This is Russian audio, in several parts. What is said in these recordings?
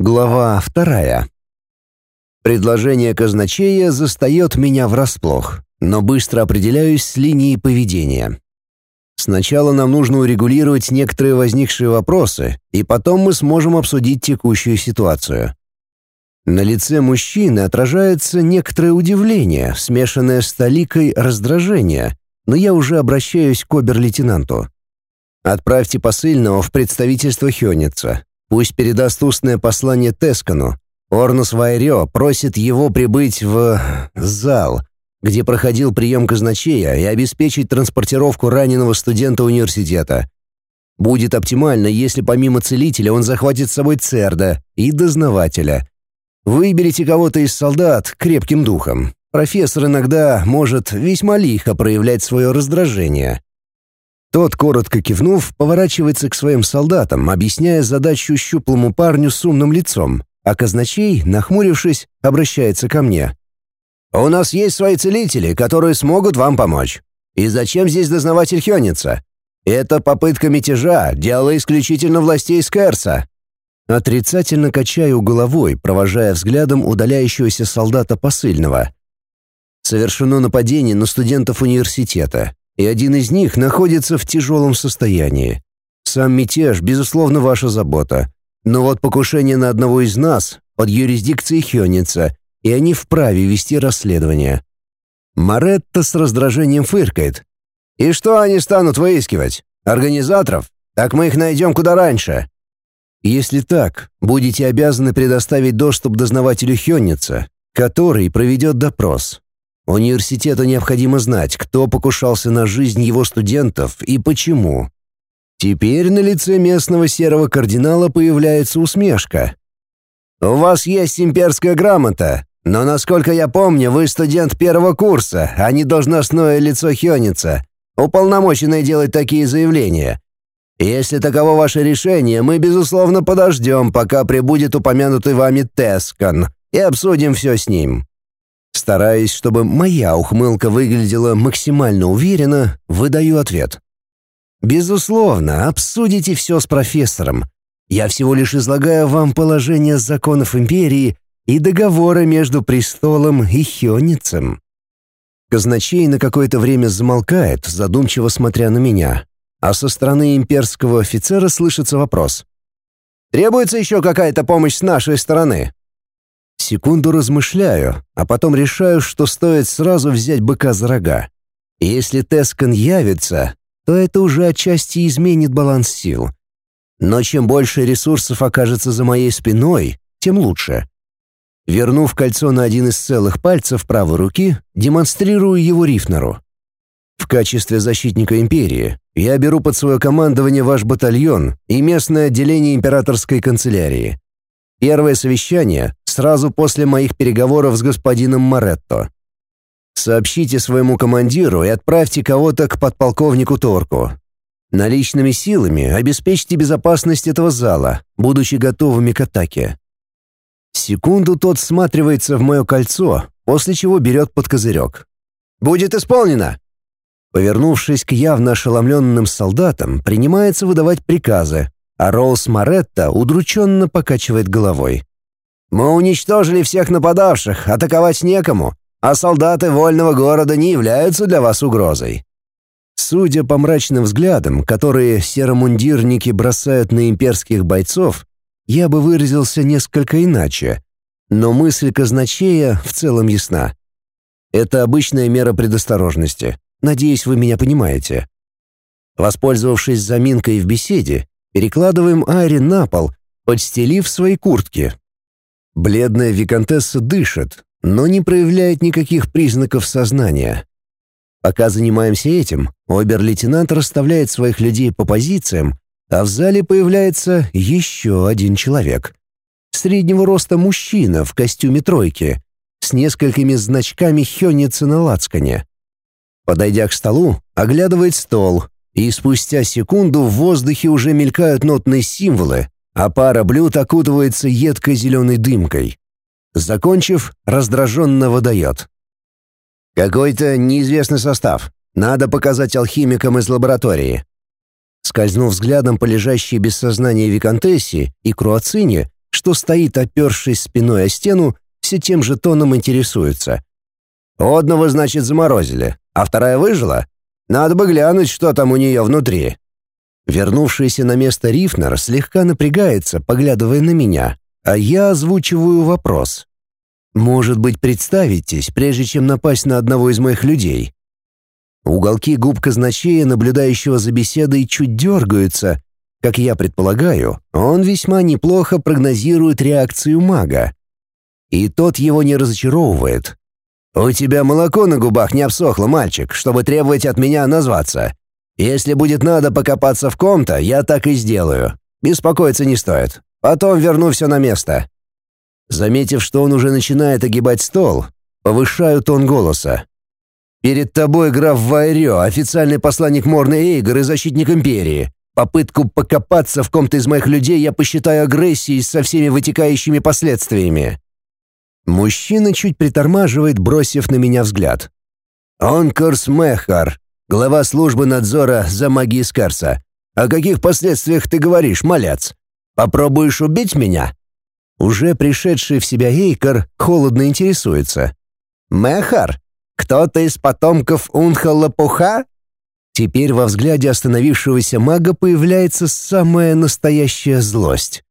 Глава вторая. Предложение казначея застает меня врасплох, но быстро определяюсь с линией поведения. Сначала нам нужно урегулировать некоторые возникшие вопросы, и потом мы сможем обсудить текущую ситуацию. На лице мужчины отражается некоторое удивление, смешанное с толикой раздражения, но я уже обращаюсь к обер-лейтенанту. Отправьте посыльного в представительство Хёница. Пусть передаст устное послание Тескану. Орнус Вайрё просит его прибыть в... зал, где проходил прием казначея и обеспечить транспортировку раненого студента университета. Будет оптимально, если помимо целителя он захватит с собой Церда и дознавателя. Выберите кого-то из солдат крепким духом. Профессор иногда может весьма лихо проявлять свое раздражение. Тот, коротко кивнув, поворачивается к своим солдатам, объясняя задачу щуплому парню с умным лицом, а казначей, нахмурившись, обращается ко мне. «У нас есть свои целители, которые смогут вам помочь. И зачем здесь дознаватель Хёница? Это попытка мятежа, дело исключительно властей Скерса». Отрицательно качаю головой, провожая взглядом удаляющегося солдата посыльного. Совершено нападение на студентов университета и один из них находится в тяжелом состоянии. Сам мятеж, безусловно, ваша забота. Но вот покушение на одного из нас под юрисдикцией Хёница, и они вправе вести расследование. Маретта с раздражением фыркает. «И что они станут выискивать? Организаторов? Так мы их найдем куда раньше». «Если так, будете обязаны предоставить доступ дознавателю Хённица, который проведет допрос. Университету необходимо знать, кто покушался на жизнь его студентов и почему. Теперь на лице местного серого кардинала появляется усмешка. «У вас есть имперская грамота, но, насколько я помню, вы студент первого курса, а не должностное лицо Хёница, уполномоченное делать такие заявления. Если таково ваше решение, мы, безусловно, подождем, пока прибудет упомянутый вами Тескан, и обсудим все с ним. Стараясь, чтобы моя ухмылка выглядела максимально уверенно, выдаю ответ. «Безусловно, обсудите все с профессором. Я всего лишь излагаю вам положение законов империи и договора между престолом и Хёницем». Казначей на какое-то время замолкает, задумчиво смотря на меня, а со стороны имперского офицера слышится вопрос. «Требуется еще какая-то помощь с нашей стороны?» Секунду размышляю, а потом решаю, что стоит сразу взять быка за рога. если Тескан явится, то это уже отчасти изменит баланс сил. Но чем больше ресурсов окажется за моей спиной, тем лучше. Вернув кольцо на один из целых пальцев правой руки, демонстрирую его Рифнеру. В качестве защитника империи я беру под свое командование ваш батальон и местное отделение императорской канцелярии. Первое совещание сразу после моих переговоров с господином Моретто. Сообщите своему командиру и отправьте кого-то к подполковнику Торку. Наличными силами обеспечьте безопасность этого зала, будучи готовыми к атаке. Секунду тот всматривается в мое кольцо, после чего берет под козырек. «Будет исполнено!» Повернувшись к явно ошеломленным солдатам, принимается выдавать приказы, а Роуз Моретто удрученно покачивает головой. «Мы уничтожили всех нападавших, атаковать некому, а солдаты вольного города не являются для вас угрозой». Судя по мрачным взглядам, которые серомундирники бросают на имперских бойцов, я бы выразился несколько иначе, но мысль казначея в целом ясна. Это обычная мера предосторожности. Надеюсь, вы меня понимаете. Воспользовавшись заминкой в беседе, Перекладываем Айри на пол, подстелив свои куртки. Бледная виконтесса дышит, но не проявляет никаких признаков сознания. Пока занимаемся этим, обер-лейтенант расставляет своих людей по позициям, а в зале появляется еще один человек. Среднего роста мужчина в костюме тройки, с несколькими значками хённицы на лацкане. Подойдя к столу, оглядывает стол, и спустя секунду в воздухе уже мелькают нотные символы, а пара блюд окутывается едкой зеленой дымкой. Закончив, раздраженно выдает. «Какой-то неизвестный состав. Надо показать алхимикам из лаборатории». Скользнув взглядом по лежащей без сознания виконтессе и круацине, что стоит, опершись спиной о стену, все тем же тоном интересуется. «Одного, значит, заморозили, а вторая выжила? Надо бы глянуть, что там у нее внутри». Вернувшийся на место Рифнер слегка напрягается, поглядывая на меня, а я озвучиваю вопрос. «Может быть, представитесь, прежде чем напасть на одного из моих людей?» Уголки губ казначея, наблюдающего за беседой, чуть дергаются. Как я предполагаю, он весьма неплохо прогнозирует реакцию мага. И тот его не разочаровывает. «У тебя молоко на губах не обсохло, мальчик, чтобы требовать от меня назваться. Если будет надо покопаться в ком-то, я так и сделаю. Беспокоиться не стоит. Потом верну все на место». Заметив, что он уже начинает огибать стол, повышаю тон голоса. «Перед тобой граф Вайрё, официальный посланник Морны Эйгор и защитник Империи. Попытку покопаться в ком-то из моих людей я посчитаю агрессией со всеми вытекающими последствиями». Мужчина чуть притормаживает, бросив на меня взгляд. «Онкорс Мехар, глава службы надзора за магией Скарса. О каких последствиях ты говоришь, малец? Попробуешь убить меня?» Уже пришедший в себя Эйкор холодно интересуется. «Мехар, кто-то из потомков Унха-Лопуха?» Теперь во взгляде остановившегося мага появляется самая настоящая злость.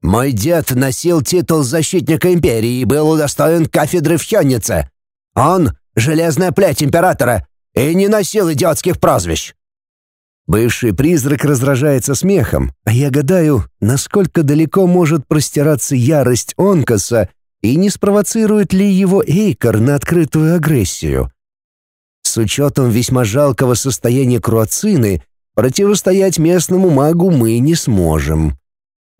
«Мой дед носил титул защитника империи и был удостоен кафедры в Хённице. Он — железная плеть императора и не носил идиотских прозвищ. Бывший призрак раздражается смехом, а я гадаю, насколько далеко может простираться ярость Онкаса и не спровоцирует ли его Эйкор на открытую агрессию. С учетом весьма жалкого состояния Круацины, противостоять местному магу мы не сможем.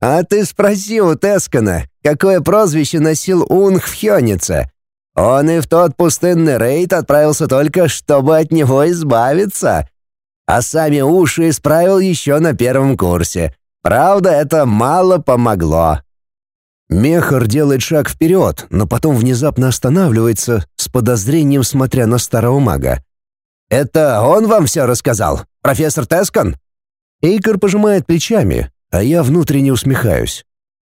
«А ты спроси у Тескана, какое прозвище носил Унг в Хёнице. Он и в тот пустынный рейд отправился только, чтобы от него избавиться», а сами уши исправил еще на первом курсе. Правда, это мало помогло. Мехар делает шаг вперед, но потом внезапно останавливается, с подозрением смотря на старого мага. «Это он вам все рассказал? Профессор Тескан?» Эйкер пожимает плечами, а я внутренне усмехаюсь.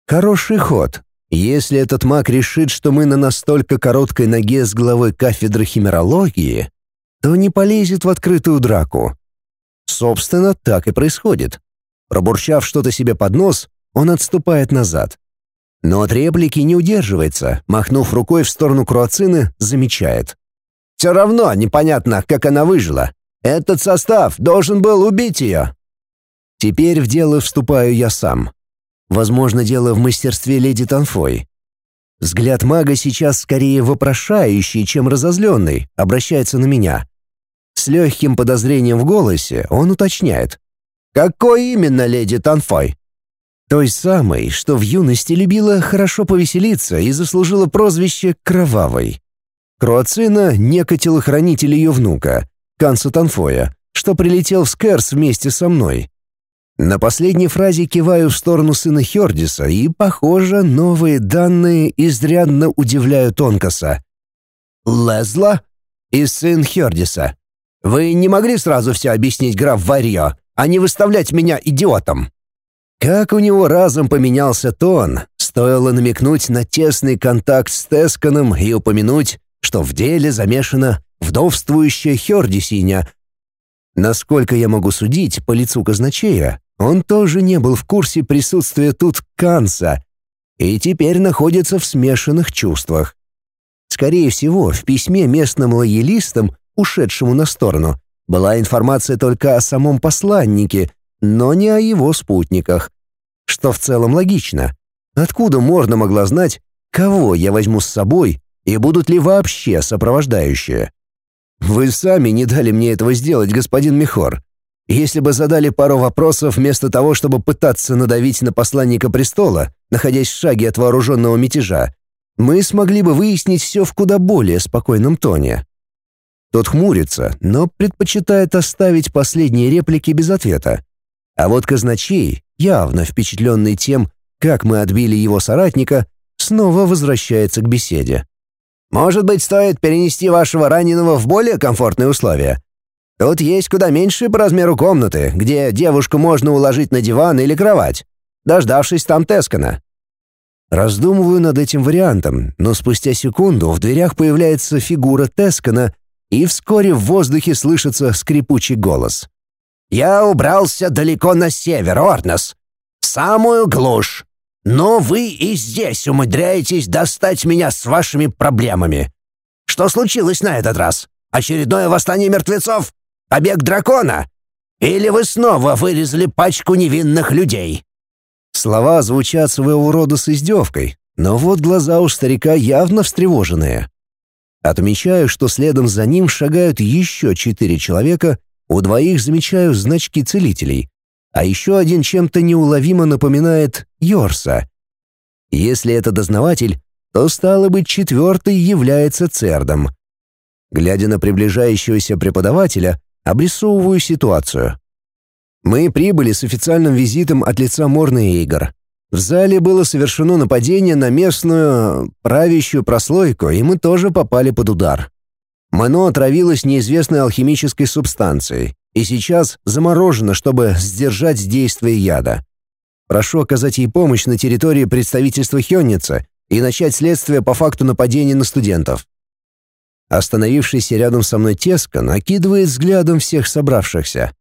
«Хороший ход. Если этот маг решит, что мы на настолько короткой ноге с главой кафедры химерологии, то не полезет в открытую драку. Собственно, так и происходит. Пробурчав что-то себе под нос, он отступает назад. Но от реплики не удерживается, махнув рукой в сторону Круацины, замечает. «Все равно непонятно, как она выжила. Этот состав должен был убить ее». Теперь в дело вступаю я сам. Возможно, дело в мастерстве леди Танфой. Взгляд мага сейчас скорее вопрошающий, чем разозленный, обращается на меня. С легким подозрением в голосе он уточняет. «Какой именно леди Танфой?» Той самой, что в юности любила хорошо повеселиться и заслужила прозвище «Кровавой». Круацина — некий телохранитель ее внука, Канса Танфоя, что прилетел в Скерс вместе со мной. На последней фразе киваю в сторону сына Хердиса, и, похоже, новые данные изрядно удивляют Онкаса. «Лезла?» и сын Хердиса. Вы не могли сразу все объяснить, граф Варьё, а не выставлять меня идиотом?» Как у него разом поменялся тон, стоило намекнуть на тесный контакт с Тесканом и упомянуть, что в деле замешана вдовствующая Хердисиня. Насколько я могу судить по лицу казначея, он тоже не был в курсе присутствия тут Канца и теперь находится в смешанных чувствах. Скорее всего, в письме местным лоялистам ушедшему на сторону, была информация только о самом посланнике, но не о его спутниках. Что в целом логично. Откуда Морна могла знать, кого я возьму с собой и будут ли вообще сопровождающие? Вы сами не дали мне этого сделать, господин Михор. Если бы задали пару вопросов вместо того, чтобы пытаться надавить на посланника престола, находясь в шаге от вооруженного мятежа, мы смогли бы выяснить все в куда более спокойном тоне. Тот хмурится, но предпочитает оставить последние реплики без ответа. А вот казначей, явно впечатленный тем, как мы отбили его соратника, снова возвращается к беседе. «Может быть, стоит перенести вашего раненого в более комфортные условия? Тут есть куда меньше по размеру комнаты, где девушку можно уложить на диван или кровать, дождавшись там Тескана. Раздумываю над этим вариантом, но спустя секунду в дверях появляется фигура Тескана, и вскоре в воздухе слышится скрипучий голос. «Я убрался далеко на север, Орнос. Самую глушь. Но вы и здесь умудряетесь достать меня с вашими проблемами. Что случилось на этот раз? Очередное восстание мертвецов? Побег дракона? Или вы снова вырезали пачку невинных людей?» Слова звучат своего рода с издевкой, но вот глаза у старика явно встревоженные. Отмечаю, что следом за ним шагают еще четыре человека, у двоих замечаю значки целителей, а еще один чем-то неуловимо напоминает Йорса. Если это дознаватель, то, стало быть, четвертый является Цердом. Глядя на приближающегося преподавателя, обрисовываю ситуацию. Мы прибыли с официальным визитом от лица Морны Игр. В зале было совершено нападение на местную правящую прослойку, и мы тоже попали под удар. Мано отравилось неизвестной алхимической субстанцией, и сейчас заморожено, чтобы сдержать действие яда. Прошу оказать ей помощь на территории представительства Хённица и начать следствие по факту нападения на студентов. Остановившийся рядом со мной Теска накидывает взглядом всех собравшихся.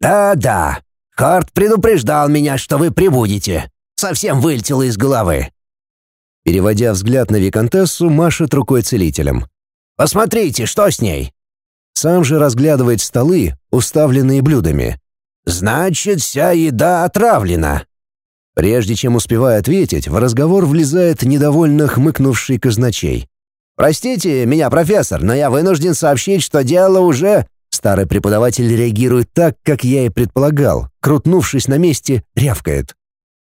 «Да-да, Харт предупреждал меня, что вы прибудете. Совсем вылетело из головы». Переводя взгляд на Викантессу, машет рукой целителем. «Посмотрите, что с ней?» Сам же разглядывает столы, уставленные блюдами. «Значит, вся еда отравлена». Прежде чем успевая ответить, в разговор влезает недовольно хмыкнувший казначей. «Простите меня, профессор, но я вынужден сообщить, что дело уже Старый преподаватель реагирует так, как я и предполагал. Крутнувшись на месте, рявкает.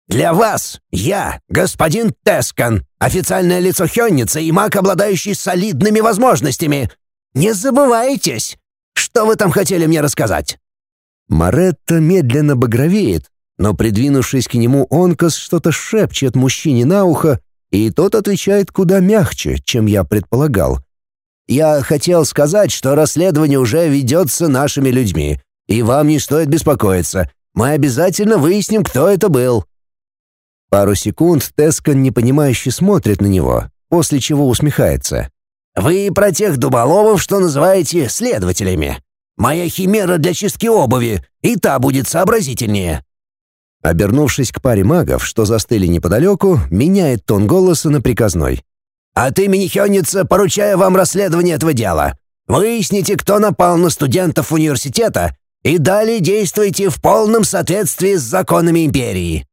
«Для вас я, господин Тескан, официальное лицо Хённицы и маг, обладающий солидными возможностями. Не забывайтесь! Что вы там хотели мне рассказать?» Маретта медленно багровеет, но, придвинувшись к нему, Онкас что-то шепчет мужчине на ухо, и тот отвечает куда мягче, чем я предполагал. Я хотел сказать, что расследование уже ведется нашими людьми, и вам не стоит беспокоиться. Мы обязательно выясним, кто это был». Пару секунд Тескан непонимающе смотрит на него, после чего усмехается. «Вы про тех дуболовов, что называете следователями. Моя химера для чистки обуви, и та будет сообразительнее». Обернувшись к паре магов, что застыли неподалеку, меняет тон голоса на приказной. От имени Хённица поручаю вам расследование этого дела. Выясните, кто напал на студентов университета, и далее действуйте в полном соответствии с законами империи».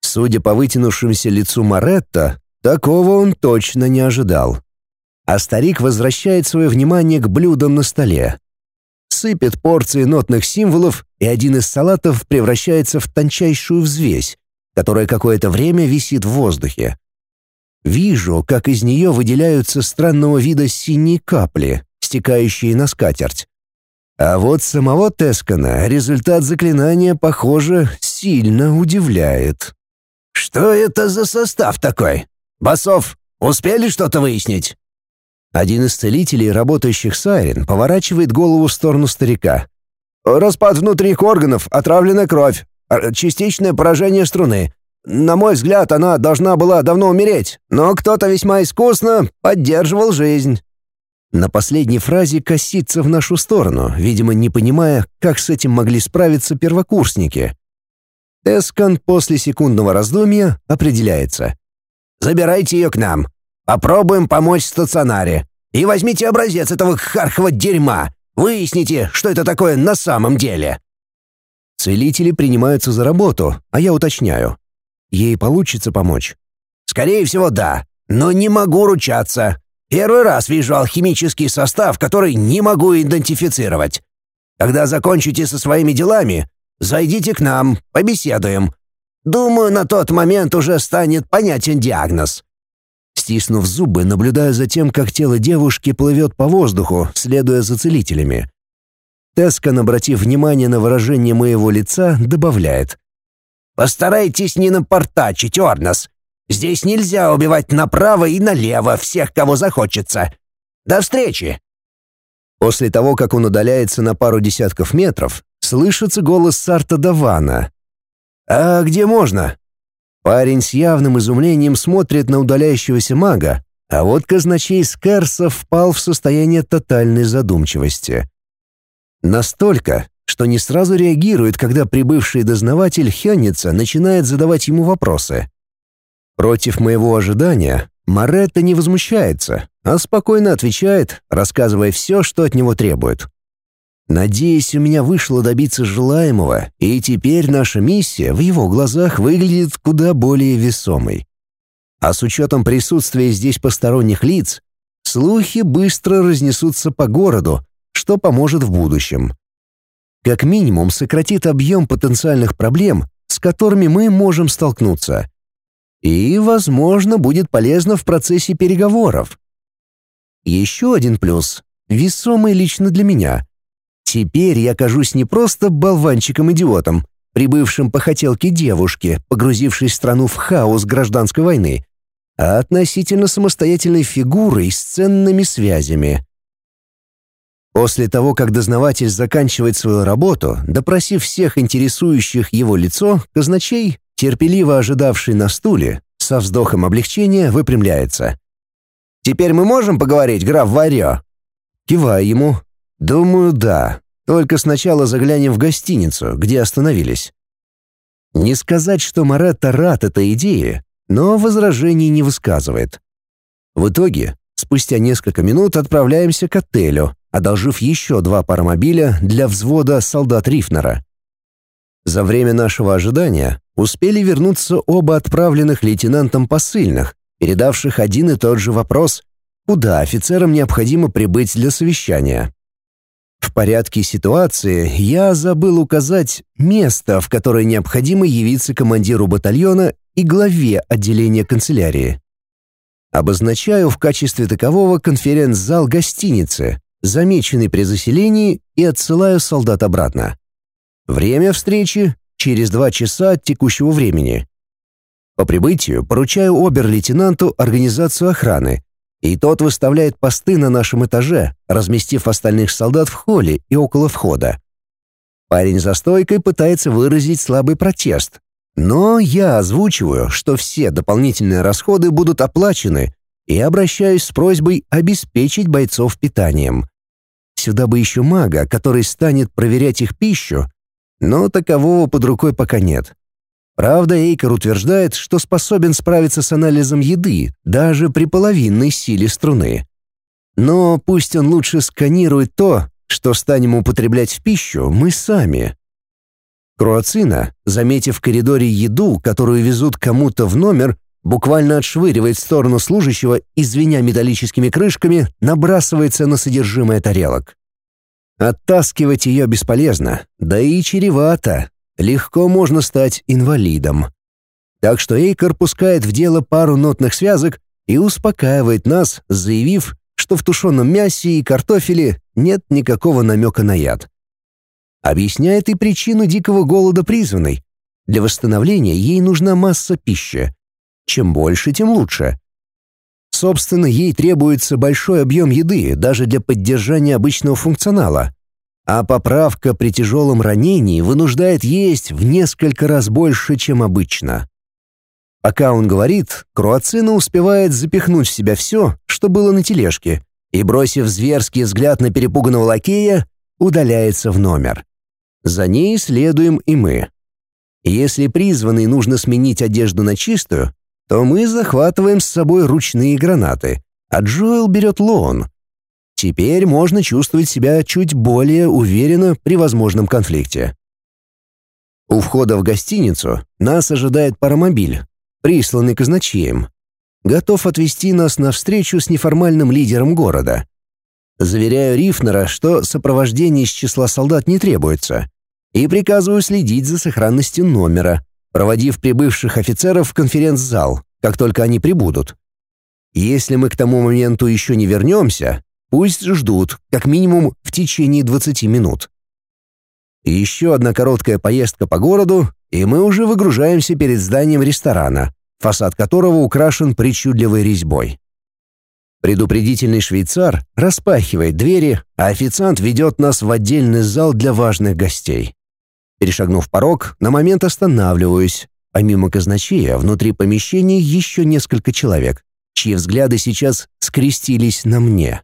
Судя по вытянувшемуся лицу Маретта, такого он точно не ожидал. А старик возвращает свое внимание к блюдам на столе. Сыпет порции нотных символов, и один из салатов превращается в тончайшую взвесь, которая какое-то время висит в воздухе. Вижу, как из нее выделяются странного вида синие капли, стекающие на скатерть. А вот самого Тескана результат заклинания, похоже, сильно удивляет. «Что это за состав такой? Басов, успели что-то выяснить?» Один из целителей, работающих с Айрен, поворачивает голову в сторону старика. «Распад внутренних органов, отравленная кровь, частичное поражение струны, на мой взгляд, она должна была давно умереть, но кто-то весьма искусно поддерживал жизнь». На последней фразе косится в нашу сторону, видимо, не понимая, как с этим могли справиться первокурсники. Эскан после секундного раздумья определяется. «Забирайте ее к нам. Попробуем помочь в стационаре. И возьмите образец этого хархова дерьма. Выясните, что это такое на самом деле». Целители принимаются за работу, а я уточняю. Ей получится помочь? Скорее всего, да, но не могу ручаться. Первый раз вижу алхимический состав, который не могу идентифицировать. Когда закончите со своими делами, зайдите к нам, побеседуем. Думаю, на тот момент уже станет понятен диагноз. Стиснув зубы, наблюдаю за тем, как тело девушки плывет по воздуху, следуя за целителями. Тескан, обратив внимание на выражение моего лица, добавляет. Постарайтесь не напортачить, Орнос. Здесь нельзя убивать направо и налево всех, кого захочется. До встречи!» После того, как он удаляется на пару десятков метров, слышится голос Сарта Давана. «А где можно?» Парень с явным изумлением смотрит на удаляющегося мага, а вот казначей Скерса впал в состояние тотальной задумчивости. Настолько, что не сразу реагирует, когда прибывший дознаватель Хённица начинает задавать ему вопросы. Против моего ожидания Маретта не возмущается, а спокойно отвечает, рассказывая все, что от него требует. Надеюсь, у меня вышло добиться желаемого, и теперь наша миссия в его глазах выглядит куда более весомой. А с учетом присутствия здесь посторонних лиц, слухи быстро разнесутся по городу, что поможет в будущем. Как минимум сократит объем потенциальных проблем, с которыми мы можем столкнуться. И, возможно, будет полезно в процессе переговоров. Еще один плюс, весомый лично для меня. Теперь я кажусь не просто болванчиком-идиотом, прибывшим по хотелке девушки, погрузившей страну в хаос гражданской войны, а относительно самостоятельной фигурой с ценными связями. После того, как дознаватель заканчивает свою работу, допросив всех интересующих его лицо, казначей, терпеливо ожидавший на стуле, со вздохом облегчения выпрямляется. «Теперь мы можем поговорить, граф Варё?» Киваю ему. «Думаю, да. Только сначала заглянем в гостиницу, где остановились». Не сказать, что Маретта рад этой идее, но возражений не высказывает. В итоге, спустя несколько минут отправляемся к отелю, одолжив еще два паромобиля для взвода солдат Рифнера. За время нашего ожидания успели вернуться оба отправленных лейтенантом посыльных, передавших один и тот же вопрос, куда офицерам необходимо прибыть для совещания. В порядке ситуации я забыл указать место, в которое необходимо явиться командиру батальона и главе отделения канцелярии. Обозначаю в качестве такового конференц-зал гостиницы, замеченный при заселении, и отсылаю солдат обратно. Время встречи — через два часа от текущего времени. По прибытию поручаю обер-лейтенанту организацию охраны, и тот выставляет посты на нашем этаже, разместив остальных солдат в холле и около входа. Парень за стойкой пытается выразить слабый протест, но я озвучиваю, что все дополнительные расходы будут оплачены, и обращаюсь с просьбой обеспечить бойцов питанием. Сюда бы еще мага, который станет проверять их пищу, но такового под рукой пока нет. Правда, Эйкер утверждает, что способен справиться с анализом еды даже при половинной силе струны. Но пусть он лучше сканирует то, что станем употреблять в пищу мы сами. Круацина, заметив в коридоре еду, которую везут кому-то в номер, буквально отшвыривает в сторону служащего и, звеня металлическими крышками, набрасывается на содержимое тарелок. Оттаскивать ее бесполезно, да и чревато. Легко можно стать инвалидом. Так что Эйкер пускает в дело пару нотных связок и успокаивает нас, заявив, что в тушеном мясе и картофеле нет никакого намека на яд. Объясняет и причину дикого голода призванной. Для восстановления ей нужна масса пищи. Чем больше, тем лучше. Собственно, ей требуется большой объем еды даже для поддержания обычного функционала. А поправка при тяжелом ранении вынуждает есть в несколько раз больше, чем обычно. Пока он говорит, Круацина успевает запихнуть в себя все, что было на тележке, и, бросив зверский взгляд на перепуганного лакея, удаляется в номер. За ней следуем и мы. Если призванный нужно сменить одежду на чистую, то мы захватываем с собой ручные гранаты, а Джоэл берет лон. Теперь можно чувствовать себя чуть более уверенно при возможном конфликте. У входа в гостиницу нас ожидает паромобиль, присланный казначеем. Готов отвезти нас на встречу с неформальным лидером города. Заверяю Рифнера, что сопровождение из числа солдат не требуется, и приказываю следить за сохранностью номера, проводив прибывших офицеров в конференц-зал, как только они прибудут. Если мы к тому моменту еще не вернемся, пусть ждут, как минимум в течение 20 минут. Еще одна короткая поездка по городу, и мы уже выгружаемся перед зданием ресторана, фасад которого украшен причудливой резьбой. Предупредительный швейцар распахивает двери, а официант ведет нас в отдельный зал для важных гостей. Перешагнув порог, на момент останавливаюсь, а мимо казначея внутри помещения еще несколько человек, чьи взгляды сейчас скрестились на мне.